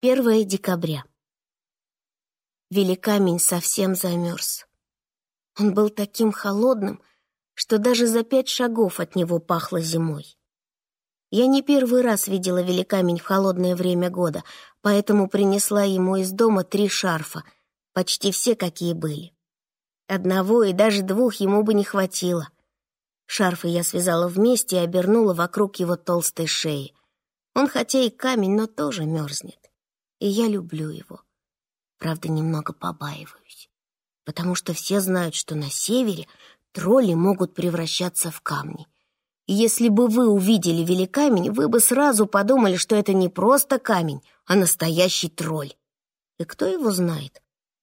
1 декабря. Великамень совсем замерз. Он был таким холодным, что даже за пять шагов от него пахло зимой. Я не первый раз видела великамень в холодное время года, поэтому принесла ему из дома три шарфа, почти все, какие были. Одного и даже двух ему бы не хватило. Шарфы я связала вместе и обернула вокруг его толстой шеи. Он хотя и камень, но тоже мерзнет и я люблю его. Правда, немного побаиваюсь, потому что все знают, что на севере тролли могут превращаться в камни. И если бы вы увидели великамень, вы бы сразу подумали, что это не просто камень, а настоящий тролль. И кто его знает?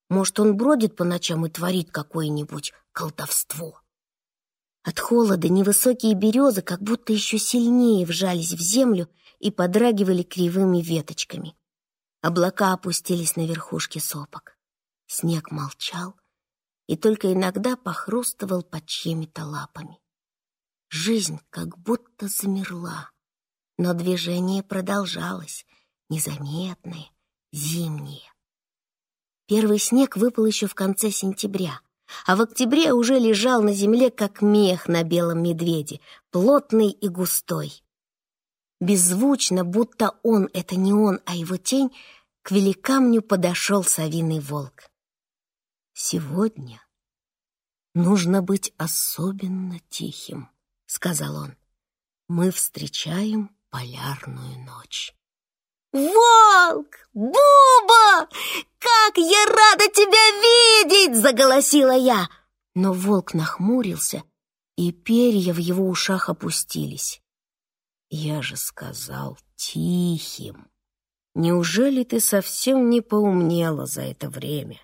Может, он бродит по ночам и творит какое-нибудь колдовство. От холода невысокие березы как будто еще сильнее вжались в землю и подрагивали кривыми веточками. Облака опустились на верхушки сопок. Снег молчал и только иногда похрустывал под чьими-то лапами. Жизнь как будто замерла, но движение продолжалось, незаметное, зимнее. Первый снег выпал еще в конце сентября, а в октябре уже лежал на земле, как мех на белом медведе, плотный и густой. Беззвучно, будто он — это не он, а его тень, к великамню подошел совиный волк. «Сегодня нужно быть особенно тихим», — сказал он. «Мы встречаем полярную ночь». «Волк! Буба! Как я рада тебя видеть!» — заголосила я. Но волк нахмурился, и перья в его ушах опустились. «Я же сказал тихим!» Неужели ты совсем не поумнела за это время?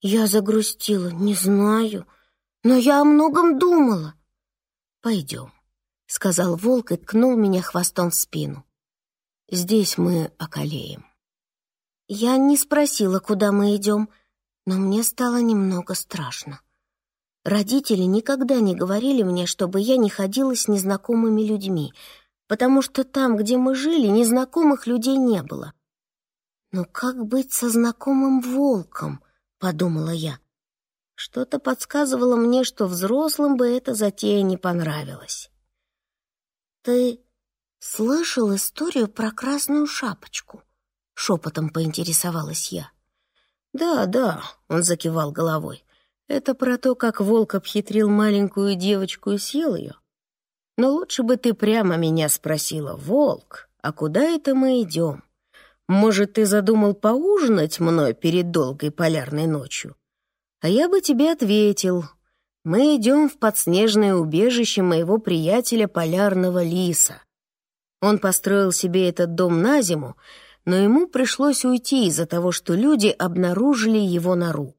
Я загрустила, не знаю, но я о многом думала. Пойдем, сказал волк и ткнул меня хвостом в спину. Здесь мы околеем. Я не спросила, куда мы идем, но мне стало немного страшно. Родители никогда не говорили мне, чтобы я не ходила с незнакомыми людьми — потому что там, где мы жили, незнакомых людей не было. «Но как быть со знакомым волком?» — подумала я. Что-то подсказывало мне, что взрослым бы эта затея не понравилась. «Ты слышал историю про красную шапочку?» — шепотом поинтересовалась я. «Да, да», — он закивал головой. «Это про то, как волк обхитрил маленькую девочку и съел ее. Но лучше бы ты прямо меня спросила, волк, а куда это мы идем? Может, ты задумал поужинать мной перед долгой полярной ночью? А я бы тебе ответил, мы идем в подснежное убежище моего приятеля полярного лиса. Он построил себе этот дом на зиму, но ему пришлось уйти из-за того, что люди обнаружили его нору.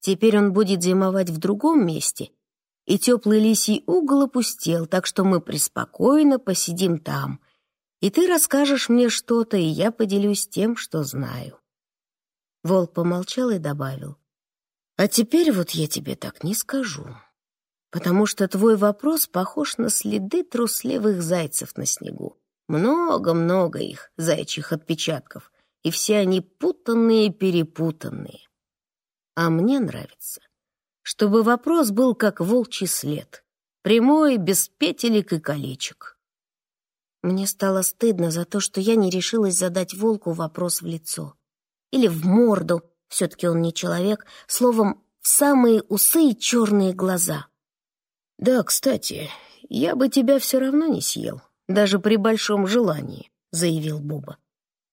Теперь он будет зимовать в другом месте — и теплый лисий угол опустел, так что мы преспокойно посидим там. И ты расскажешь мне что-то, и я поделюсь тем, что знаю». Волк помолчал и добавил. «А теперь вот я тебе так не скажу, потому что твой вопрос похож на следы трусливых зайцев на снегу. Много-много их, зайчих отпечатков, и все они путанные-перепутанные. А мне нравится, чтобы вопрос был как волчий след, прямой, без петелек и колечек. Мне стало стыдно за то, что я не решилась задать волку вопрос в лицо. Или в морду, все-таки он не человек, словом, в самые усы и черные глаза. «Да, кстати, я бы тебя все равно не съел, даже при большом желании», — заявил Буба.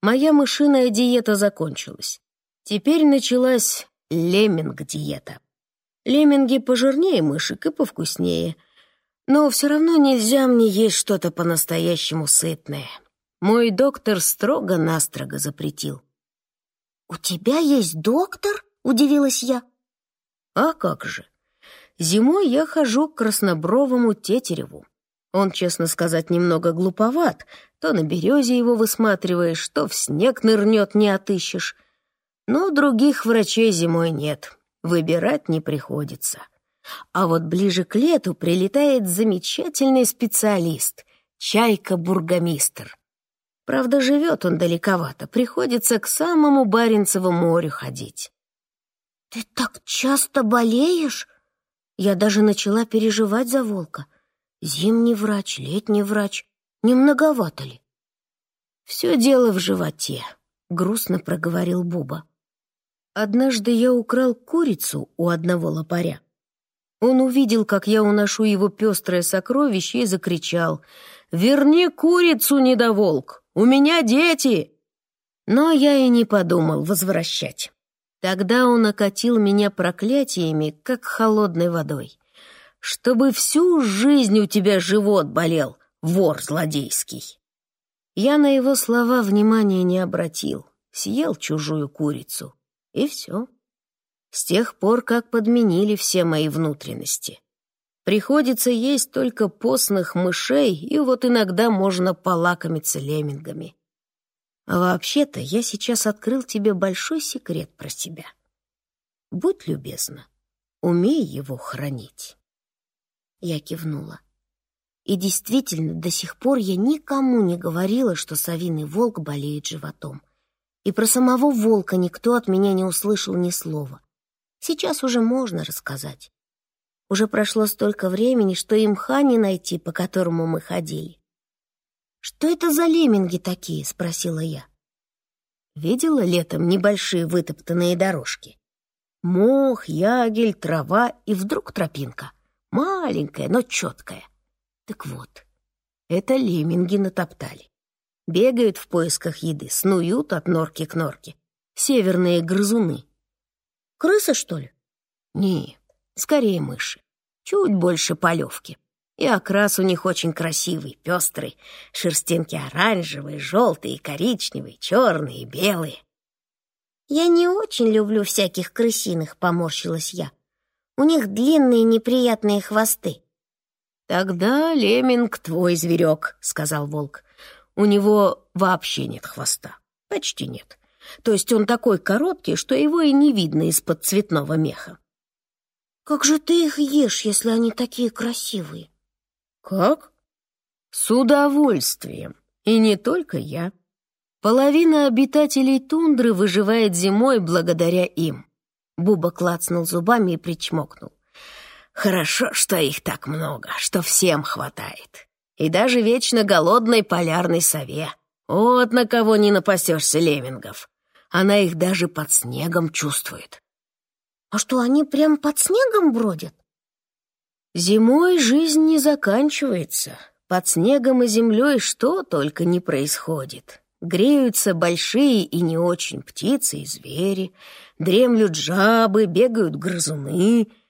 «Моя мышиная диета закончилась. Теперь началась лемминг-диета». Лемминги пожирнее мышек и повкуснее. Но все равно нельзя мне есть что-то по-настоящему сытное. Мой доктор строго-настрого запретил. «У тебя есть доктор?» — удивилась я. «А как же? Зимой я хожу к краснобровому тетереву. Он, честно сказать, немного глуповат. То на березе его высматриваешь, то в снег нырнет, не отыщешь. Но других врачей зимой нет выбирать не приходится. А вот ближе к лету прилетает замечательный специалист, чайка-бургомистр. Правда, живет он далековато, приходится к самому Баренцеву морю ходить. «Ты так часто болеешь?» Я даже начала переживать за волка. Зимний врач, летний врач. Не многовато ли? «Все дело в животе», — грустно проговорил Буба. «Однажды я украл курицу у одного лопаря. Он увидел, как я уношу его пестрое сокровище и закричал «Верни курицу, недоволк! У меня дети!» Но я и не подумал возвращать. Тогда он окатил меня проклятиями, как холодной водой. «Чтобы всю жизнь у тебя живот болел, вор злодейский!» Я на его слова внимания не обратил, съел чужую курицу, и все. С тех пор, как подменили все мои внутренности. Приходится есть только постных мышей, и вот иногда можно полакомиться леммингами. А вообще-то я сейчас открыл тебе большой секрет про себя. Будь любезна, умей его хранить. Я кивнула. И действительно, до сих пор я никому не говорила, что совиный волк болеет животом. И про самого волка никто от меня не услышал ни слова. Сейчас уже можно рассказать. Уже прошло столько времени, что и мха не найти, по которому мы ходили. «Что это за лемминги такие?» — спросила я. Видела летом небольшие вытоптанные дорожки? Мох, ягель, трава и вдруг тропинка. Маленькая, но четкая. Так вот, это лемминги натоптали. Бегают в поисках еды, снуют от норки к норке. Северные грызуны. Крысы, что ли? Нет, скорее мыши. Чуть больше полевки. И окрас у них очень красивый, пестрый. Шерстинки оранжевые, желтые, коричневые, черные, белые. «Я не очень люблю всяких крысиных», — поморщилась я. «У них длинные неприятные хвосты. «Тогда лемминг твой зверек», — сказал волк. «У него вообще нет хвоста. Почти нет. То есть он такой короткий, что его и не видно из-под цветного меха». «Как же ты их ешь, если они такие красивые?» «Как?» «С удовольствием. И не только я. Половина обитателей тундры выживает зимой благодаря им». Буба клацнул зубами и причмокнул. Хорошо, что их так много, что всем хватает. И даже вечно голодной полярной сове. Вот на кого не напасешься леммингов. Она их даже под снегом чувствует. А что, они прям под снегом бродят? Зимой жизнь не заканчивается. Под снегом и землей что только не происходит. Греются большие и не очень птицы и звери, дремлют жабы, бегают грызуны —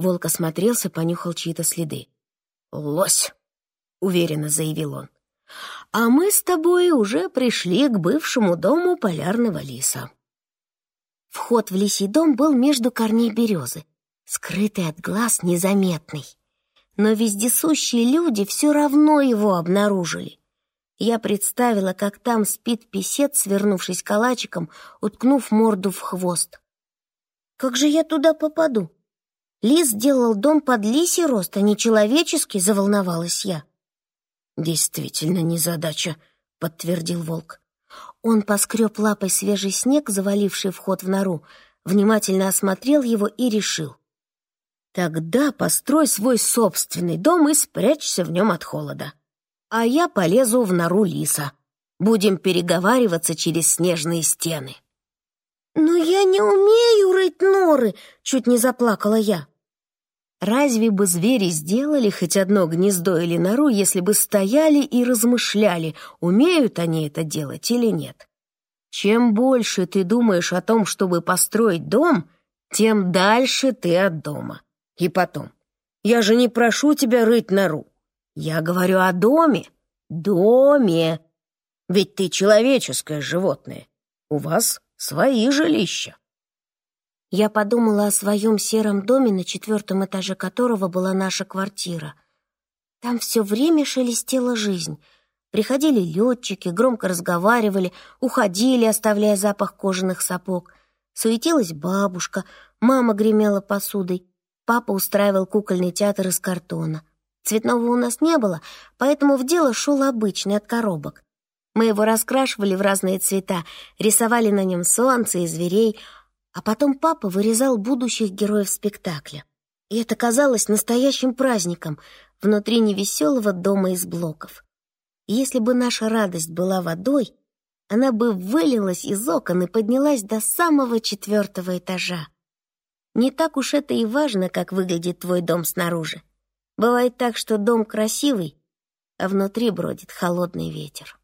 Волк осмотрелся, понюхал чьи-то следы. «Лось!» — уверенно заявил он. «А мы с тобой уже пришли к бывшему дому полярного лиса». Вход в лисий дом был между корней березы, скрытый от глаз, незаметный. Но вездесущие люди все равно его обнаружили. Я представила, как там спит писец, свернувшись калачиком, уткнув морду в хвост. «Как же я туда попаду?» Лис сделал дом под лисий рост, а не человеческий, заволновалась я. «Действительно незадача», — подтвердил волк. Он поскреб лапой свежий снег, заваливший вход в нору, внимательно осмотрел его и решил. «Тогда построй свой собственный дом и спрячься в нем от холода. А я полезу в нору лиса. Будем переговариваться через снежные стены». «Но я не умею рыть норы!» — чуть не заплакала я. Разве бы звери сделали хоть одно гнездо или нору, если бы стояли и размышляли, умеют они это делать или нет? Чем больше ты думаешь о том, чтобы построить дом, тем дальше ты от дома. И потом, я же не прошу тебя рыть нору. Я говорю о доме. Доме. Ведь ты человеческое животное. У вас свои жилища. Я подумала о своем сером доме, на четвертом этаже которого была наша квартира. Там все время шелестела жизнь. Приходили летчики, громко разговаривали, уходили, оставляя запах кожаных сапог. Суетилась бабушка, мама гремела посудой, папа устраивал кукольный театр из картона. Цветного у нас не было, поэтому в дело шел обычный от коробок. Мы его раскрашивали в разные цвета, рисовали на нем солнце и зверей, а потом папа вырезал будущих героев спектакля. И это казалось настоящим праздником внутри невеселого дома из блоков. И если бы наша радость была водой, она бы вылилась из окон и поднялась до самого четвертого этажа. Не так уж это и важно, как выглядит твой дом снаружи. Бывает так, что дом красивый, а внутри бродит холодный ветер.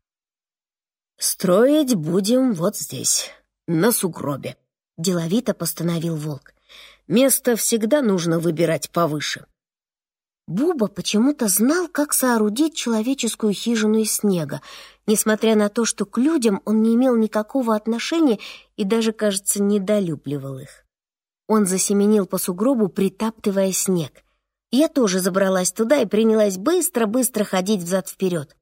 «Строить будем вот здесь, на сугробе», — деловито постановил волк. «Место всегда нужно выбирать повыше». Буба почему-то знал, как соорудить человеческую хижину из снега, несмотря на то, что к людям он не имел никакого отношения и даже, кажется, недолюбливал их. Он засеменил по сугробу, притаптывая снег. Я тоже забралась туда и принялась быстро-быстро ходить взад-вперед.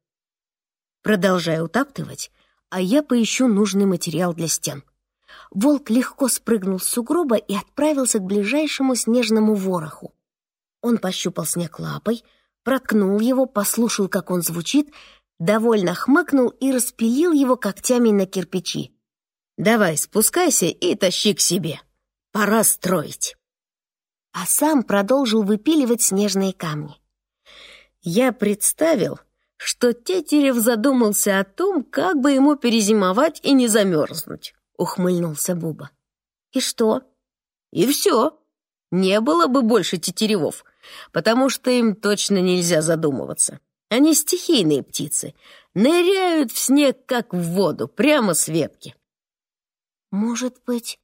Продолжая утаптывать, а я поищу нужный материал для стен. Волк легко спрыгнул с сугроба и отправился к ближайшему снежному вороху. Он пощупал снег лапой, проткнул его, послушал, как он звучит, довольно хмыкнул и распилил его когтями на кирпичи. «Давай, спускайся и тащи к себе. Пора строить». А сам продолжил выпиливать снежные камни. Я представил, что Тетерев задумался о том, как бы ему перезимовать и не замерзнуть, — ухмыльнулся Буба. «И что?» «И все. Не было бы больше тетеревов, потому что им точно нельзя задумываться. Они стихийные птицы, ныряют в снег, как в воду, прямо с ветки». «Может быть,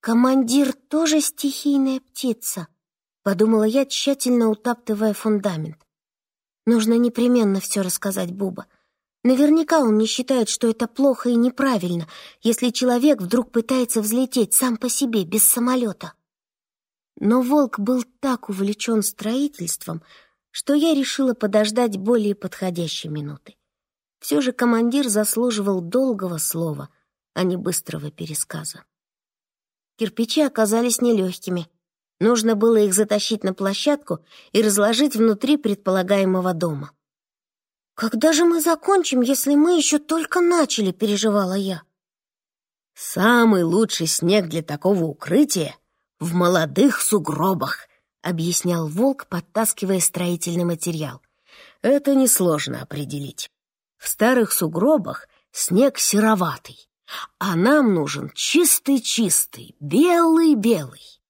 командир тоже стихийная птица?» — подумала я, тщательно утаптывая фундамент. Нужно непременно все рассказать Буба. Наверняка он не считает, что это плохо и неправильно, если человек вдруг пытается взлететь сам по себе, без самолета. Но волк был так увлечен строительством, что я решила подождать более подходящей минуты. Все же командир заслуживал долгого слова, а не быстрого пересказа. Кирпичи оказались нелегкими — Нужно было их затащить на площадку и разложить внутри предполагаемого дома. «Когда же мы закончим, если мы еще только начали?» — переживала я. «Самый лучший снег для такого укрытия в молодых сугробах», — объяснял волк, подтаскивая строительный материал. «Это несложно определить. В старых сугробах снег сероватый, а нам нужен чистый-чистый, белый-белый.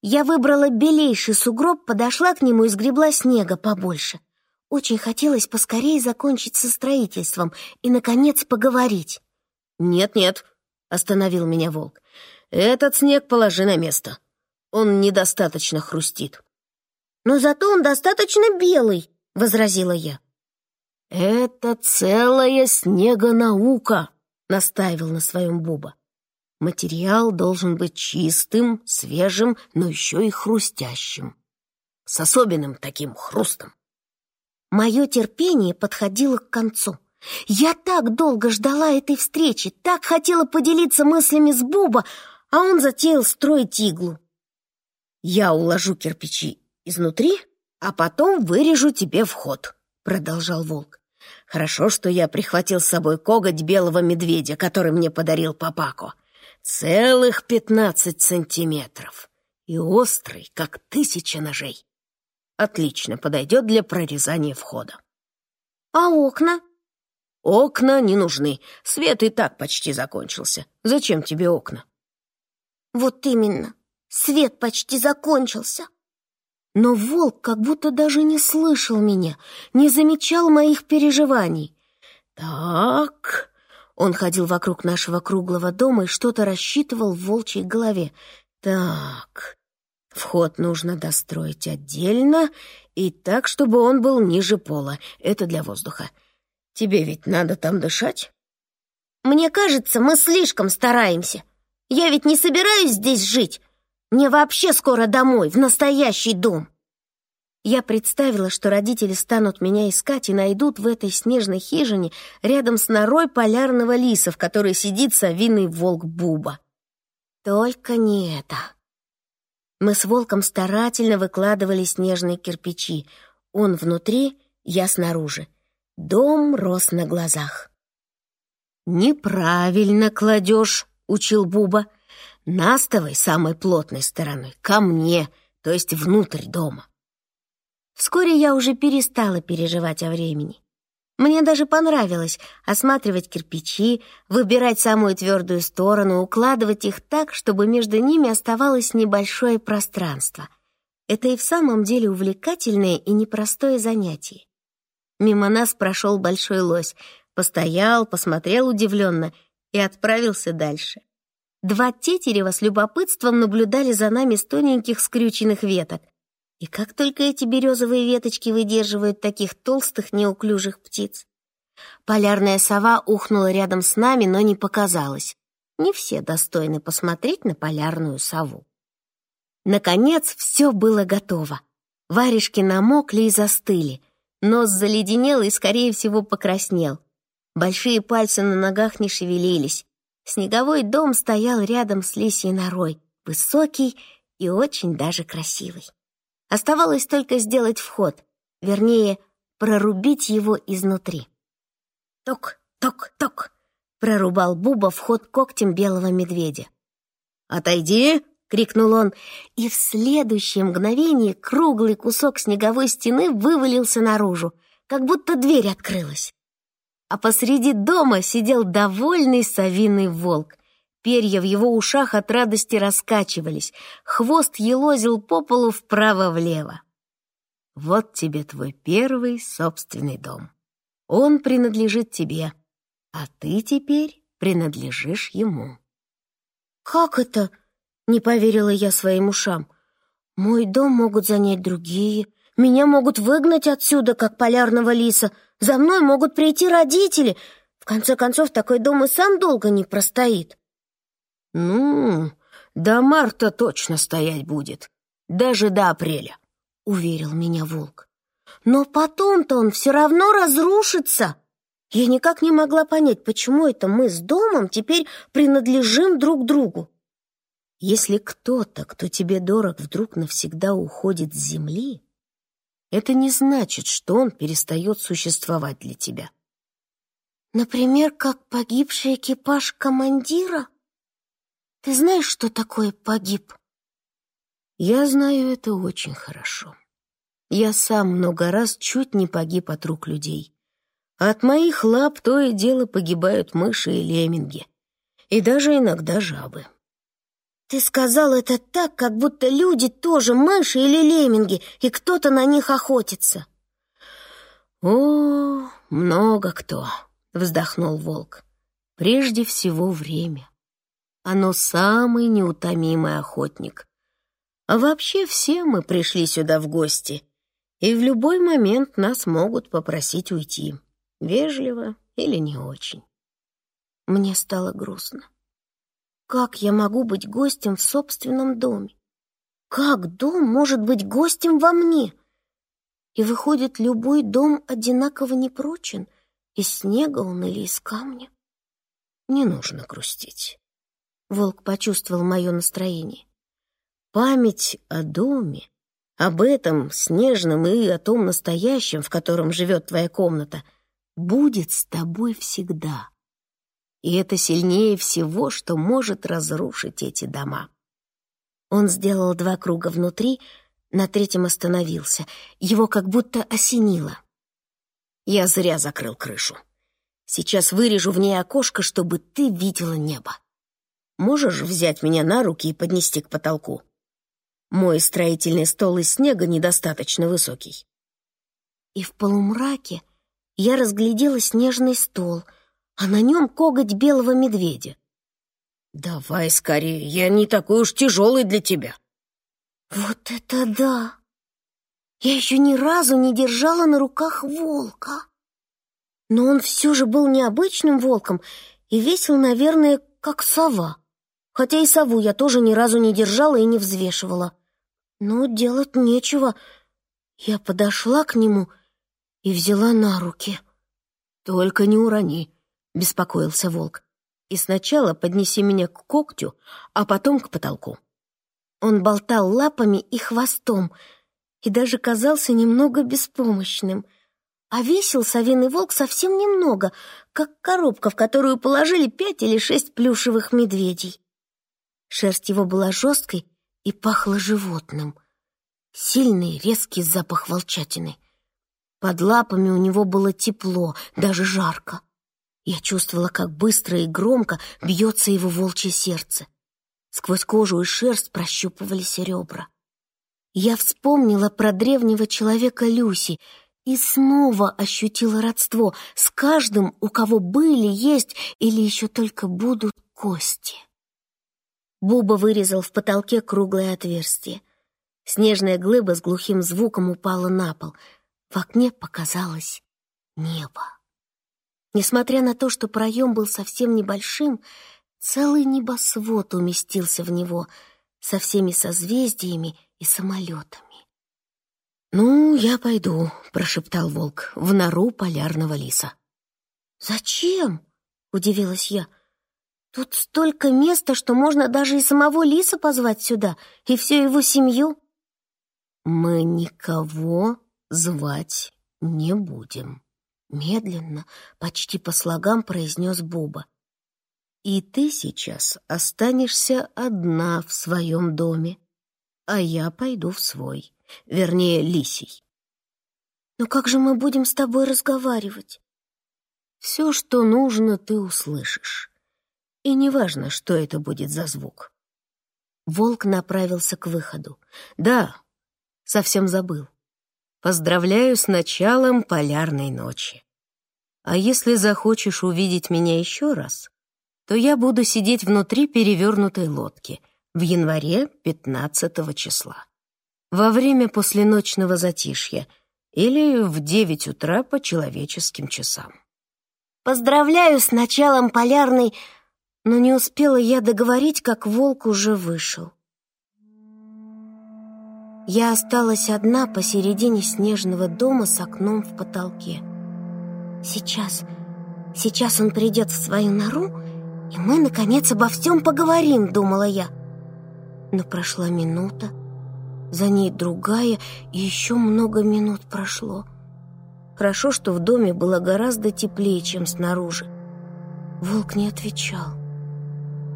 Я выбрала белейший сугроб, подошла к нему и сгребла снега побольше. Очень хотелось поскорее закончить со строительством и, наконец, поговорить. «Нет-нет», — остановил меня волк, — «этот снег положи на место. Он недостаточно хрустит». «Но зато он достаточно белый», — возразила я. «Это целая снегонаука», — настаивал на своем Буба. Материал должен быть чистым, свежим, но еще и хрустящим. С особенным таким хрустом. Мое терпение подходило к концу. Я так долго ждала этой встречи, так хотела поделиться мыслями с Буба, а он затеял строить иглу. «Я уложу кирпичи изнутри, а потом вырежу тебе вход», — продолжал волк. «Хорошо, что я прихватил с собой коготь белого медведя, который мне подарил Папако. Целых пятнадцать сантиметров. И острый, как тысяча ножей. Отлично подойдет для прорезания входа. А окна? Окна не нужны. Свет и так почти закончился. Зачем тебе окна? Вот именно. Свет почти закончился. Но волк как будто даже не слышал меня, не замечал моих переживаний. Так, он ходил вокруг нашего круглого дома и что-то рассчитывал в волчьей голове. Так, вход нужно достроить отдельно и так, чтобы он был ниже пола. Это для воздуха. Тебе ведь надо там дышать? Мне кажется, мы слишком стараемся. Я ведь не собираюсь здесь жить. Мне вообще скоро домой, в настоящий дом. Я представила, что родители станут меня искать и найдут в этой снежной хижине рядом с норой полярного лиса, в которой сидит совиный волк Буба. Только не это. Мы с волком старательно выкладывали снежные кирпичи. Он внутри, я снаружи. Дом рос на глазах. «Неправильно кладешь», — учил Буба. «Настовой самой плотной стороной ко мне, то есть внутрь дома». Вскоре я уже перестала переживать о времени. Мне даже понравилось осматривать кирпичи, выбирать самую твердую сторону, укладывать их так, чтобы между ними оставалось небольшое пространство. Это и в самом деле увлекательное и непростое занятие. Мимо нас прошел большой лось, постоял, посмотрел удивленно и отправился дальше. Два тетерева с любопытством наблюдали за нами с тоненьких скрюченных веток. И как только эти березовые веточки выдерживают таких толстых неуклюжих птиц? Полярная сова ухнула рядом с нами, но не показалась. Не все достойны посмотреть на полярную сову. Наконец, все было готово. Варежки намокли и застыли. Нос заледенел и, скорее всего, покраснел. Большие пальцы на ногах не шевелились. Снеговой дом стоял рядом с лисьей норой, высокий и очень даже красивый. Оставалось только сделать вход, вернее, прорубить его изнутри. «Ток, ток, ток!» — прорубал Буба вход когтем белого медведя. «Отойди!» — крикнул он, и в следующее мгновение круглый кусок снеговой стены вывалился наружу, как будто дверь открылась. А посреди дома сидел довольный совиный волк — Перья в его ушах от радости раскачивались, хвост елозил по полу вправо-влево. Вот тебе твой первый собственный дом. Он принадлежит тебе, а ты теперь принадлежишь ему. «Как это?» — не поверила я своим ушам. «Мой дом могут занять другие, меня могут выгнать отсюда, как полярного лиса, за мной могут прийти родители. В конце концов, такой дом и сам долго не простоит». «Ну, до марта точно стоять будет, даже до апреля», — уверил меня волк. «Но потом-то он все равно разрушится!» Я никак не могла понять, почему это мы с домом теперь принадлежим друг другу. Если кто-то, кто тебе дорог, вдруг навсегда уходит с земли, это не значит, что он перестает существовать для тебя. Например, как погибший экипаж командира? Ты знаешь, что такое погиб? Я знаю это очень хорошо. Я сам много раз чуть не погиб от рук людей. От моих лап то и дело погибают мыши и лемминги. И даже иногда жабы. Ты сказал это так, как будто люди тоже мыши или лемминги, и кто-то на них охотится. О, много кто, вздохнул волк. Прежде всего время. Оно самый неутомимый охотник. А вообще все мы пришли сюда в гости, и в любой момент нас могут попросить уйти. Вежливо или не очень. Мне стало грустно. Как я могу быть гостем в собственном доме? Как дом может быть гостем во мне? И выходит, любой дом одинаково непрочен, из снега он или из камня. Не нужно грустить. Волк почувствовал мое настроение. Память о доме, об этом снежном и о том настоящем, в котором живет твоя комната, будет с тобой всегда. И это сильнее всего, что может разрушить эти дома. Он сделал два круга внутри, на третьем остановился. Его как будто осенило. Я зря закрыл крышу. Сейчас вырежу в ней окошко, чтобы ты видела небо. Можешь взять меня на руки и поднести к потолку? Мой строительный стол из снега недостаточно высокий». И в полумраке я разглядела снежный стол, а на нем коготь белого медведя. «Давай скорее, я не такой уж тяжелый для тебя». «Вот это да! Я еще ни разу не держала на руках волка. Но он все же был необычным волком и весил, наверное, как сова хотя и сову я тоже ни разу не держала и не взвешивала. Но делать нечего. Я подошла к нему и взяла на руки. «Только не урони», — беспокоился волк. «И сначала поднеси меня к когтю, а потом к потолку». Он болтал лапами и хвостом и даже казался немного беспомощным. а весил совиный волк совсем немного, как коробка, в которую положили пять или шесть плюшевых медведей. Шерсть его была жесткой и пахла животным. Сильный резкий запах волчатины. Под лапами у него было тепло, даже жарко. Я чувствовала, как быстро и громко бьется его волчье сердце. Сквозь кожу и шерсть прощупывались ребра. Я вспомнила про древнего человека Люси и снова ощутила родство с каждым, у кого были, есть или еще только будут кости. Буба вырезал в потолке круглое отверстие. Снежная глыба с глухим звуком упала на пол. В окне показалось небо. Несмотря на то, что проем был совсем небольшим, целый небосвод уместился в него со всеми созвездиями и самолетами. «Ну, я пойду», — прошептал волк, — «в нору полярного лиса». «Зачем?» — удивилась я. «Тут столько места, что можно даже и самого лиса позвать сюда, и всю его семью». «Мы никого звать не будем», Медленно, почти по слогам произнес Буба. «И ты сейчас останешься одна в своем доме, а я пойду в свой, вернее, лисий». «Но как же мы будем с тобой разговаривать?» «Все, что нужно, ты услышишь. И неважно, что это будет за звук». Волк направился к выходу. «Да, совсем забыл. Поздравляю с началом полярной ночи. А если захочешь увидеть меня еще раз, то я буду сидеть внутри перевернутой лодки в январе 15 числа. Во время посленочного затишья или в 9 утра по человеческим часам. Поздравляю с началом полярной, но не успела я договорить, как волк уже вышел. Я осталась одна посередине снежного дома с окном в потолке. Сейчас, сейчас он придет в свою нору, и мы, наконец, обо всем поговорим, думала я. Но прошла минута, за ней другая, и еще много минут прошло. Хорошо, что в доме было гораздо теплее, чем снаружи. Волк не отвечал.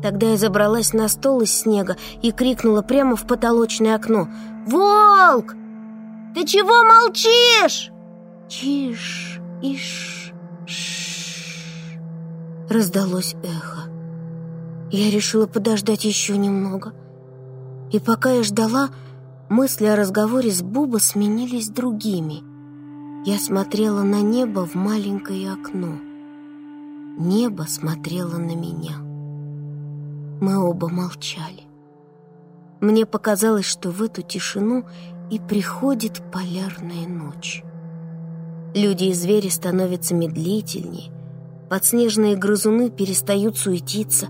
Тогда я забралась на стол из снега и крикнула прямо в потолочное окно. «Волк! Ты чего молчишь?» «Чиш, иш, ш Раздалось эхо. Я решила подождать еще немного. И пока я ждала, мысли о разговоре с Буба сменились другими. Я смотрела на небо в маленькое окно. Небо смотрело на меня. Мы оба молчали. Мне показалось, что в эту тишину и приходит полярная ночь. Люди и звери становятся медлительнее, подснежные грызуны перестают суетиться,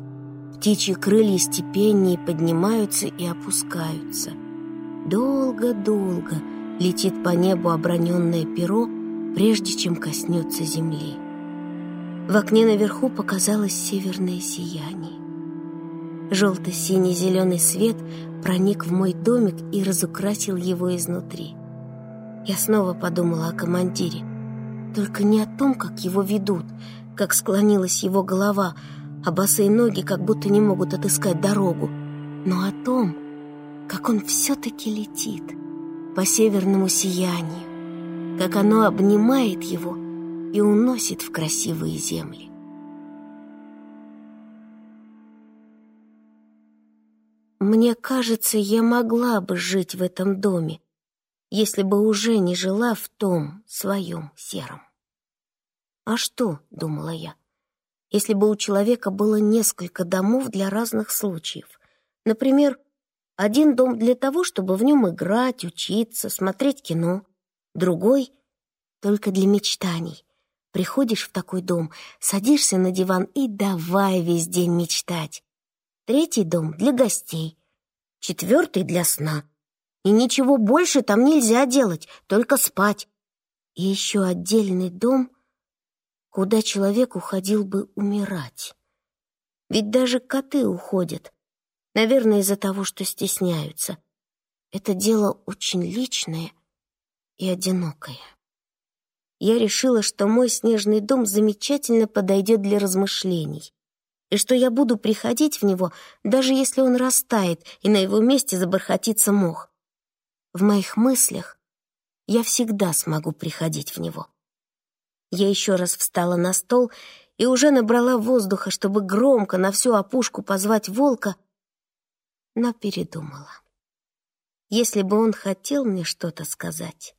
птичьи крылья степеннее поднимаются и опускаются. Долго-долго летит по небу оброненное перо, прежде чем коснется земли. В окне наверху показалось северное сияние. Желто-синий-зеленый свет проник в мой домик и разукрасил его изнутри. Я снова подумала о командире. Только не о том, как его ведут, как склонилась его голова, а босые ноги как будто не могут отыскать дорогу, но о том, как он все-таки летит по северному сиянию, как оно обнимает его и уносит в красивые земли. Мне кажется, я могла бы жить в этом доме, если бы уже не жила в том своем сером. «А что?» — думала я. «Если бы у человека было несколько домов для разных случаев. Например, один дом для того, чтобы в нем играть, учиться, смотреть кино. Другой — только для мечтаний. Приходишь в такой дом, садишься на диван и давай весь день мечтать третий дом для гостей, четвертый для сна. И ничего больше там нельзя делать, только спать. И еще отдельный дом, куда человек уходил бы умирать. Ведь даже коты уходят, наверное, из-за того, что стесняются. Это дело очень личное и одинокое. я решила, что мой снежный дом замечательно подойдет для размышлений, и что я буду приходить в него, даже если он растает, и на его месте забархатится мох. В моих мыслях я всегда смогу приходить в него. Я еще раз встала на стол и уже набрала воздуха, чтобы громко на всю опушку позвать волка, но передумала. Если бы он хотел мне что-то сказать,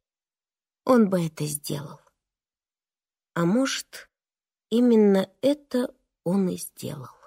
он бы это сделал. А может, именно это он и сделал.